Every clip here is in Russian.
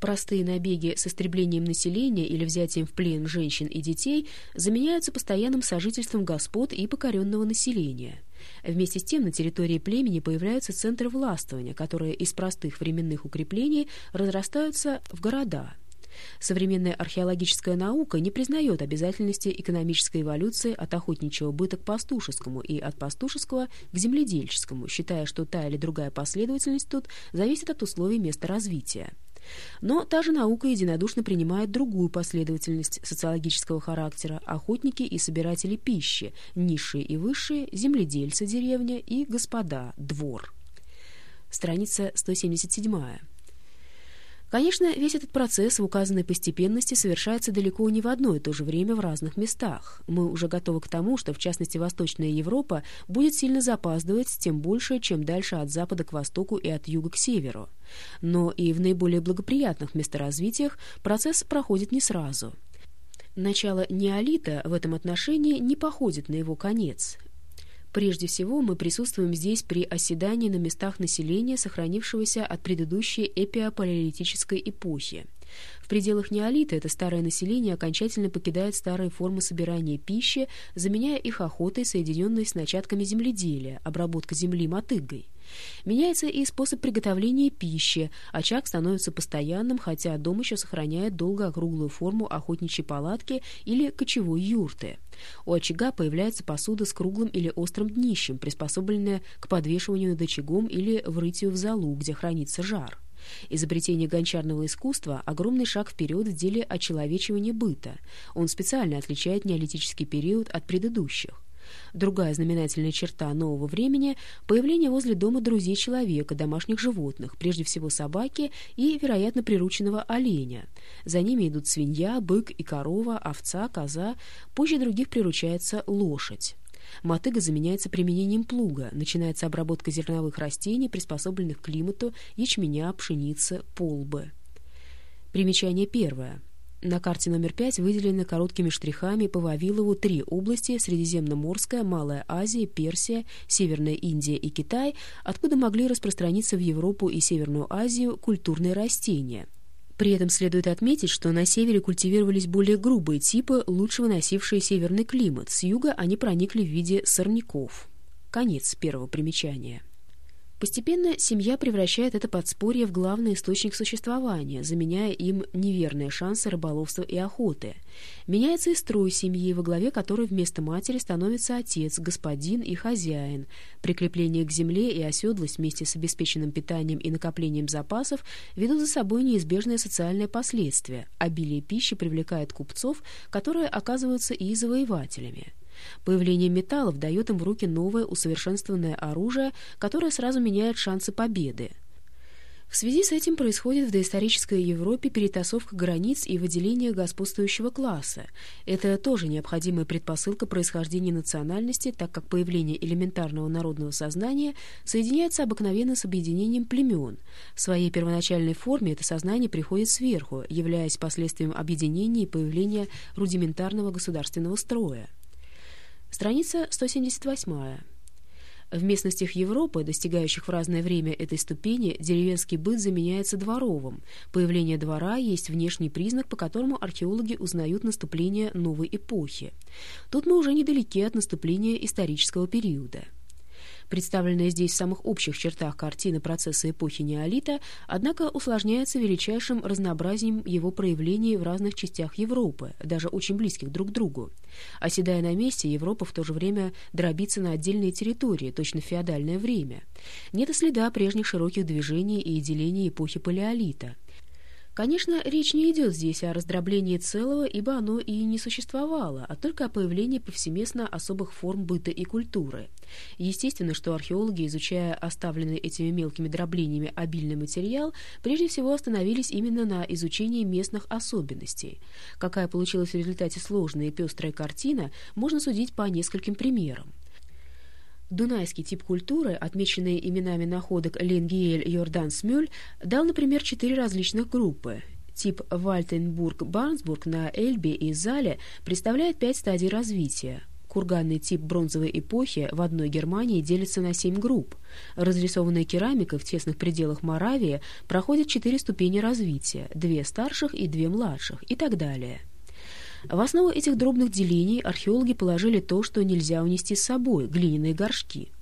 Простые набеги с истреблением населения или взятием в плен женщин и детей заменяются постоянным сожительством господ и покоренного населения. Вместе с тем на территории племени появляются центры властвования, которые из простых временных укреплений разрастаются в города. Современная археологическая наука не признает обязательности экономической эволюции от охотничьего быта к пастушескому и от пастушеского к земледельческому, считая, что та или другая последовательность тут зависит от условий места развития. Но та же наука единодушно принимает другую последовательность социологического характера – охотники и собиратели пищи, низшие и высшие, земледельцы деревня и господа, двор. Страница 177. Конечно, весь этот процесс в указанной постепенности совершается далеко не в одно и то же время в разных местах. Мы уже готовы к тому, что, в частности, Восточная Европа будет сильно запаздывать, тем больше, чем дальше от запада к востоку и от юга к северу. Но и в наиболее благоприятных месторазвитиях процесс проходит не сразу. Начало неолита в этом отношении не походит на его конец. Прежде всего, мы присутствуем здесь при оседании на местах населения, сохранившегося от предыдущей эпиопалеолитической эпохи. В пределах неолита это старое население окончательно покидает старые формы собирания пищи, заменяя их охотой, соединенной с начатками земледелия, обработка земли мотыгой. Меняется и способ приготовления пищи, очаг становится постоянным, хотя дом еще сохраняет долго округлую форму охотничьей палатки или кочевой юрты. У очага появляется посуда с круглым или острым днищем, приспособленная к подвешиванию над очагом или врытию в залу, где хранится жар. Изобретение гончарного искусства – огромный шаг вперед в деле очеловечивания быта. Он специально отличает неолитический период от предыдущих. Другая знаменательная черта нового времени – появление возле дома друзей человека, домашних животных, прежде всего собаки и, вероятно, прирученного оленя. За ними идут свинья, бык и корова, овца, коза, позже других приручается лошадь. Мотыга заменяется применением плуга, начинается обработка зерновых растений, приспособленных к климату, ячменя, пшеницы, полбы. Примечание первое. На карте номер 5 выделены короткими штрихами по Вавилову три области – Средиземноморская, Малая Азия, Персия, Северная Индия и Китай, откуда могли распространиться в Европу и Северную Азию культурные растения. При этом следует отметить, что на севере культивировались более грубые типы, лучше выносившие северный климат. С юга они проникли в виде сорняков. Конец первого примечания. Постепенно семья превращает это подспорье в главный источник существования, заменяя им неверные шансы рыболовства и охоты. Меняется и строй семьи, во главе которой вместо матери становится отец, господин и хозяин. Прикрепление к земле и оседлость вместе с обеспеченным питанием и накоплением запасов ведут за собой неизбежные социальные последствия. Обилие пищи привлекает купцов, которые оказываются и завоевателями. Появление металлов дает им в руки новое усовершенствованное оружие, которое сразу меняет шансы победы. В связи с этим происходит в доисторической Европе перетасовка границ и выделение господствующего класса. Это тоже необходимая предпосылка происхождения национальности, так как появление элементарного народного сознания соединяется обыкновенно с объединением племен. В своей первоначальной форме это сознание приходит сверху, являясь последствием объединения и появления рудиментарного государственного строя. Страница 178. В местностях Европы, достигающих в разное время этой ступени, деревенский быт заменяется дворовым. Появление двора есть внешний признак, по которому археологи узнают наступление новой эпохи. Тут мы уже недалеки от наступления исторического периода. Представленная здесь в самых общих чертах картина процесса эпохи неолита, однако усложняется величайшим разнообразием его проявлений в разных частях Европы, даже очень близких друг к другу. Оседая на месте, Европа в то же время дробится на отдельные территории, точно в феодальное время. Нет и следа прежних широких движений и делений эпохи палеолита. Конечно, речь не идет здесь о раздроблении целого, ибо оно и не существовало, а только о появлении повсеместно особых форм быта и культуры. Естественно, что археологи, изучая оставленный этими мелкими дроблениями обильный материал, прежде всего остановились именно на изучении местных особенностей. Какая получилась в результате сложная и пестрая картина, можно судить по нескольким примерам. Дунайский тип культуры, отмеченный именами находок Ленгиэль, Йордан, Смюль, дал, например, четыре различных группы. Тип Вальтенбург-Барнсбург на Эльбе и Зале представляет пять стадий развития. курганный тип бронзовой эпохи в одной Германии делится на семь групп. Разрисованная керамика в тесных пределах Моравии проходит четыре ступени развития, две старших и две младших и так далее. В основу этих дробных делений археологи положили то, что нельзя унести с собой – глиняные горшки –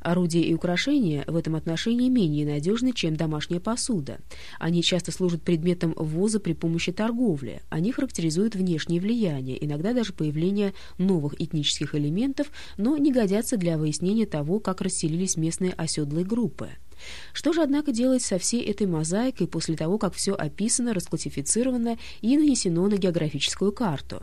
Орудия и украшения в этом отношении менее надежны, чем домашняя посуда. Они часто служат предметом ввоза при помощи торговли. Они характеризуют внешнее влияние, иногда даже появление новых этнических элементов, но не годятся для выяснения того, как расселились местные оседлые группы. Что же, однако, делать со всей этой мозаикой после того, как все описано, расклассифицировано и нанесено на географическую карту?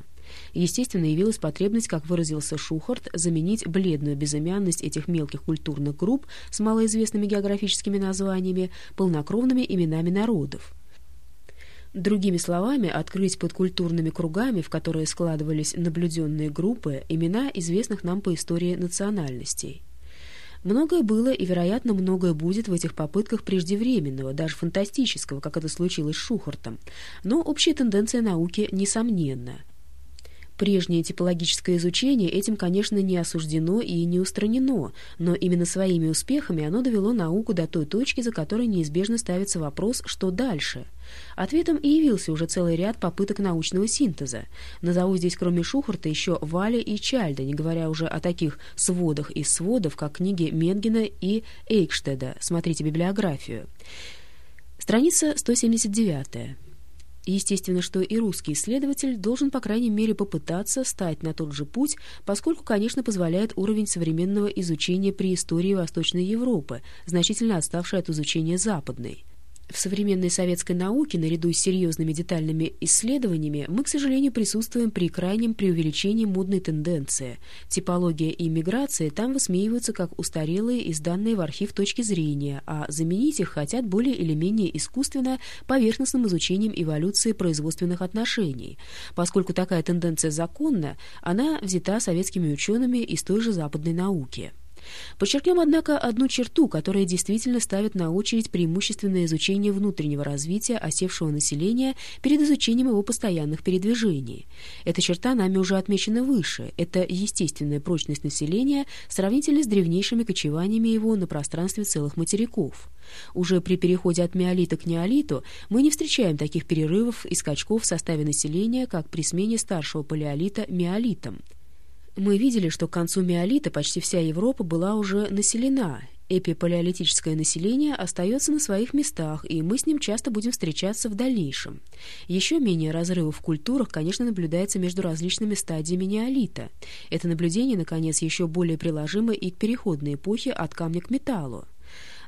Естественно, явилась потребность, как выразился Шухарт, заменить бледную безымянность этих мелких культурных групп с малоизвестными географическими названиями полнокровными именами народов. Другими словами, открыть под культурными кругами, в которые складывались наблюденные группы, имена известных нам по истории национальностей. Многое было и, вероятно, многое будет в этих попытках преждевременного, даже фантастического, как это случилось с Шухартом. Но общая тенденция науки несомненна. Прежнее типологическое изучение этим, конечно, не осуждено и не устранено, но именно своими успехами оно довело науку до той точки, за которой неизбежно ставится вопрос «что дальше?». Ответом и явился уже целый ряд попыток научного синтеза. Назову здесь кроме Шухарта еще Валя и Чальда, не говоря уже о таких сводах из сводов, как книги Менгена и Эйкштеда. Смотрите библиографию. Страница 179. Естественно, что и русский исследователь должен, по крайней мере, попытаться стать на тот же путь, поскольку, конечно, позволяет уровень современного изучения при истории Восточной Европы, значительно отставший от изучения западной. В современной советской науке, наряду с серьезными детальными исследованиями, мы, к сожалению, присутствуем при крайнем преувеличении модной тенденции. Типология и миграция там высмеиваются как устарелые и сданные в архив точки зрения, а заменить их хотят более или менее искусственно поверхностным изучением эволюции производственных отношений. Поскольку такая тенденция законна, она взята советскими учеными из той же западной науки. Подчеркнем, однако, одну черту, которая действительно ставит на очередь преимущественное изучение внутреннего развития осевшего населения перед изучением его постоянных передвижений. Эта черта нами уже отмечена выше. Это естественная прочность населения сравнительно с древнейшими кочеваниями его на пространстве целых материков. Уже при переходе от миолита к неолиту мы не встречаем таких перерывов и скачков в составе населения, как при смене старшего палеолита миолитом. Мы видели, что к концу миолита почти вся Европа была уже населена. Эпипалеолитическое население остается на своих местах, и мы с ним часто будем встречаться в дальнейшем. Еще менее разрывов в культурах, конечно, наблюдается между различными стадиями неолита. Это наблюдение, наконец, еще более приложимо и к переходной эпохе от камня к металлу.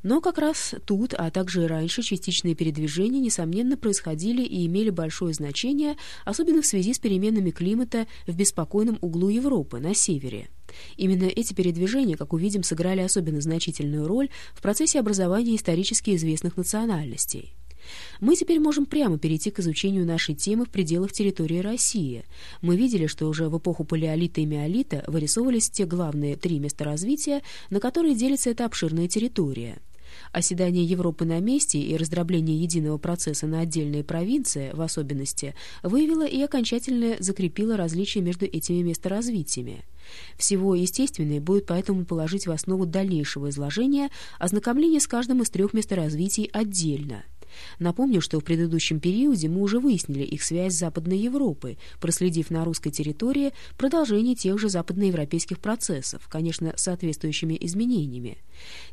Но как раз тут, а также и раньше, частичные передвижения, несомненно, происходили и имели большое значение, особенно в связи с переменами климата в беспокойном углу Европы, на севере. Именно эти передвижения, как увидим, сыграли особенно значительную роль в процессе образования исторически известных национальностей. Мы теперь можем прямо перейти к изучению нашей темы в пределах территории России. Мы видели, что уже в эпоху палеолита и миолита вырисовывались те главные три места развития, на которые делится эта обширная территория. Оседание Европы на месте и раздробление единого процесса на отдельные провинции, в особенности, выявило и окончательно закрепило различия между этими месторазвитиями. Всего естественнее будет поэтому положить в основу дальнейшего изложения ознакомление с каждым из трех месторазвитий отдельно – Напомню, что в предыдущем периоде мы уже выяснили их связь с Западной Европой, проследив на русской территории продолжение тех же западноевропейских процессов, конечно, соответствующими изменениями.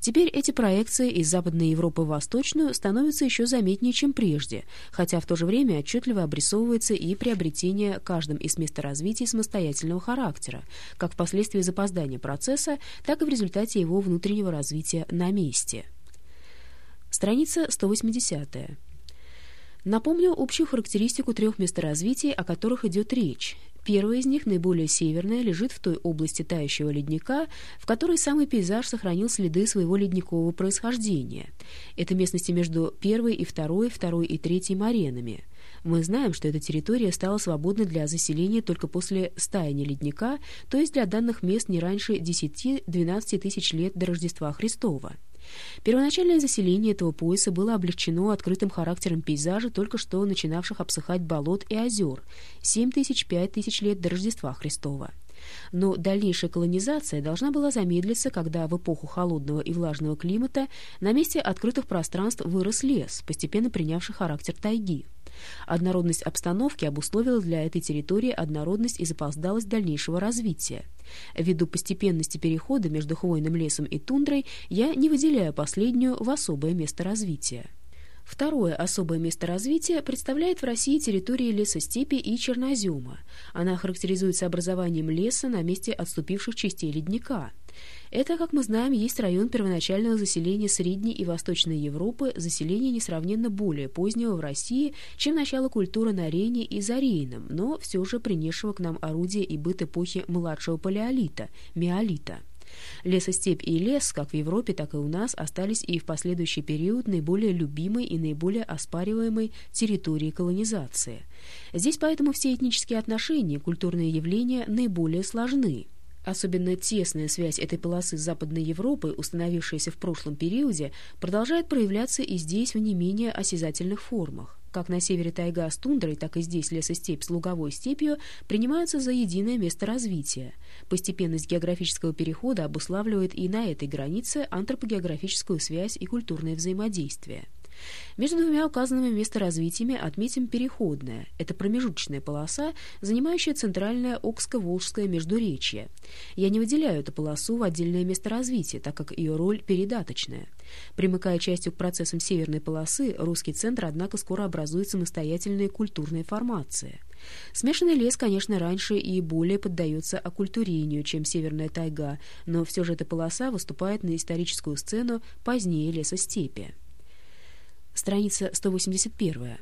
Теперь эти проекции из Западной Европы в Восточную становятся еще заметнее, чем прежде, хотя в то же время отчетливо обрисовывается и приобретение каждым из месторазвитий самостоятельного характера, как впоследствии запоздания процесса, так и в результате его внутреннего развития на месте. Страница 180. Напомню общую характеристику трех месторазвитий, о которых идет речь. Первое из них, наиболее северное, лежит в той области тающего ледника, в которой самый пейзаж сохранил следы своего ледникового происхождения. Это местности между первой и второй, второй и третьей моренами. Мы знаем, что эта территория стала свободна для заселения только после стаяния ледника, то есть для данных мест не раньше 10-12 тысяч лет до Рождества Христова. Первоначальное заселение этого пояса было облегчено открытым характером пейзажа только что начинавших обсыхать болот и озер 7 тысяч 5 тысяч лет до Рождества Христова. Но дальнейшая колонизация должна была замедлиться, когда в эпоху холодного и влажного климата на месте открытых пространств вырос лес, постепенно принявший характер тайги. Однородность обстановки обусловила для этой территории однородность и запоздалость дальнейшего развития. Ввиду постепенности перехода между хвойным лесом и тундрой я не выделяю последнюю в особое место развития. Второе особое место развития представляет в России территории лесостепи и чернозема. Она характеризуется образованием леса на месте отступивших частей ледника. Это, как мы знаем, есть район первоначального заселения Средней и Восточной Европы, заселение несравненно более позднего в России, чем начало культуры на Рейне и за Рейном, но все же принесшего к нам орудие и быт эпохи младшего палеолита, миолита. Лесостепь и лес, как в Европе, так и у нас, остались и в последующий период наиболее любимой и наиболее оспариваемой территорией колонизации. Здесь поэтому все этнические отношения, культурные явления наиболее сложны. Особенно тесная связь этой полосы с Западной Европой, установившаяся в прошлом периоде, продолжает проявляться и здесь в не менее осязательных формах. Как на севере тайга с тундрой, так и здесь лесостепь с луговой степью принимаются за единое место развития. Постепенность географического перехода обуславливает и на этой границе антропогеографическую связь и культурное взаимодействие. Между двумя указанными месторазвитиями отметим переходное. Это промежуточная полоса, занимающая центральное Окско-Волжское междуречье. Я не выделяю эту полосу в отдельное месторазвитие, так как ее роль передаточная. Примыкая частью к процессам северной полосы, русский центр, однако, скоро образует самостоятельные культурные формации. Смешанный лес, конечно, раньше и более поддается оккультурению, чем северная тайга, но все же эта полоса выступает на историческую сцену позднее лесостепи. Страница 181.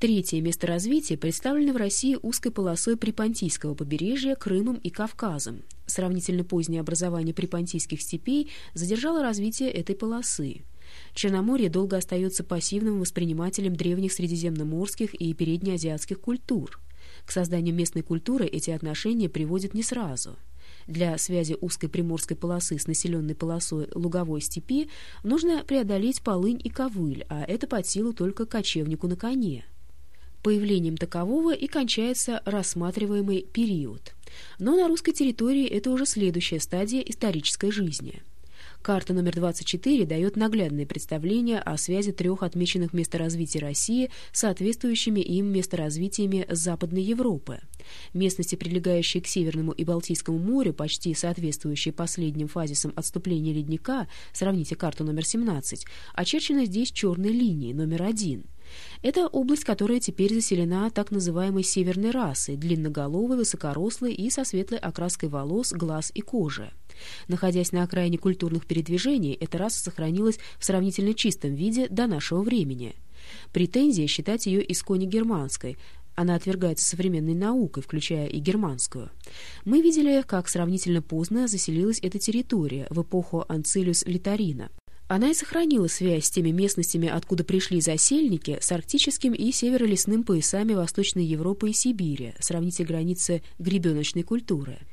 Третье место развития представлено в России узкой полосой Припонтийского побережья, Крымом и Кавказом. Сравнительно позднее образование припонтийских степей задержало развитие этой полосы. Черноморье долго остается пассивным воспринимателем древних средиземноморских и переднеазиатских культур. К созданию местной культуры эти отношения приводят не сразу – для связи узкой приморской полосы с населенной полосой луговой степи нужно преодолеть полынь и ковыль, а это под силу только кочевнику на коне. Появлением такового и кончается рассматриваемый период. Но на русской территории это уже следующая стадия исторической жизни – Карта номер 24 дает наглядное представление о связи трех отмеченных месторазвитий России с соответствующими им месторазвитиями Западной Европы. Местности, прилегающие к Северному и Балтийскому морю, почти соответствующие последним фазисам отступления ледника, сравните карту номер 17, очерчены здесь черной линией номер один – это область, которая теперь заселена так называемой северной расой, длинноголовой, высокорослой и со светлой окраской волос, глаз и кожи. Находясь на окраине культурных передвижений, эта раса сохранилась в сравнительно чистом виде до нашего времени. Претензия считать ее исконе германской, она отвергается современной наукой, включая и германскую. Мы видели, как сравнительно поздно заселилась эта территория в эпоху Анцилиус Литарина. Она и сохранила связь с теми местностями, откуда пришли засельники, с арктическим и северолесным поясами Восточной Европы и Сибири, сравните границы гребеночной культуры –